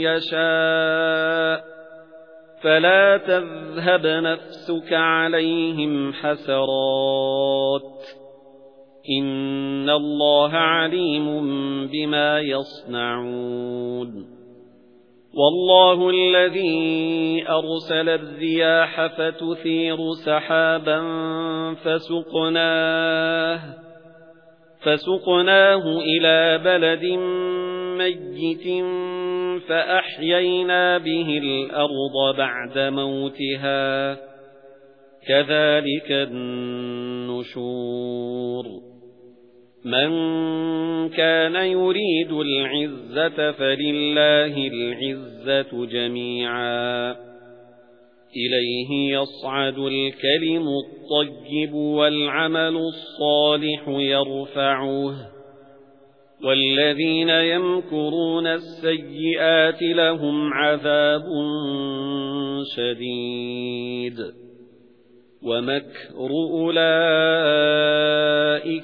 يَشَاءُ فَلَا تَذْهَبْ نَفْسُكَ عَلَيْهِمْ حَسَرَاتٍ إِنَّ اللَّهَ عَلِيمٌ بِمَا يَصْنَعُونَ وَاللَّهُ الَّذِي أَرْسَلَ الرِّيَاحَ فَتُثِيرُ سَحَابًا فَسُقْنَاهُ فَسُقْنَاهُ إِلَى بَلَدٍ مَّيِّتٍ فَأَحْيَيْنَا بِهِ الْأَرْضَ بَعْدَ مَوْتِهَا كَذَلِكَ النُّشُورُ مَنْ كَانَ يُرِيدُ الْعِزَّةَ فَلِلَّهِ الْعِزَّةُ جَمِيعًا إِلَيْهِ يَصْعَدُ الْكَلِمُ الطَّيِّبُ وَالْعَمَلُ الصَّالِحُ يَرْفَعُهُ وَالَّذِينَ يَمْكُرُونَ السَّيِّئَاتِ لَهُمْ عَذَابٌ شَدِيدٌ. وَمَكْرُ أُولَئِكَ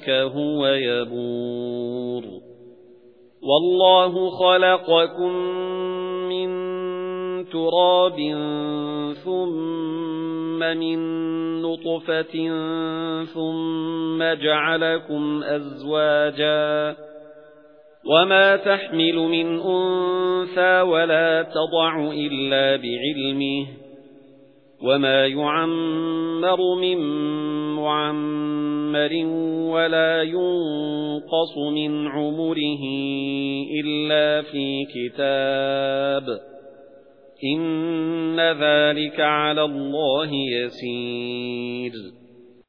هُوَ يَبُورُ. وَاللَّهُ خَلَقَكُم مِّن تُرَابٍ ثُمَّ مِن نُّطْفَةٍ ثُمَّ جَعَلَكُمْ أَزْوَاجًا وَمَا تَحْمِلُ مِنْ أُنثَىٰ وَلَا تَضَعُ إِلَّا بِعِلْمِهِ وَمَا يُعَمَّرُ مِن مُّعَمَّرٍ وَلَا يُنقَصُ مِنْ عُمُرِهِ إِلَّا فِي كِتَابٍ إِنَّ ذَلِكَ عَلَى اللَّهِ يَسِيرٌ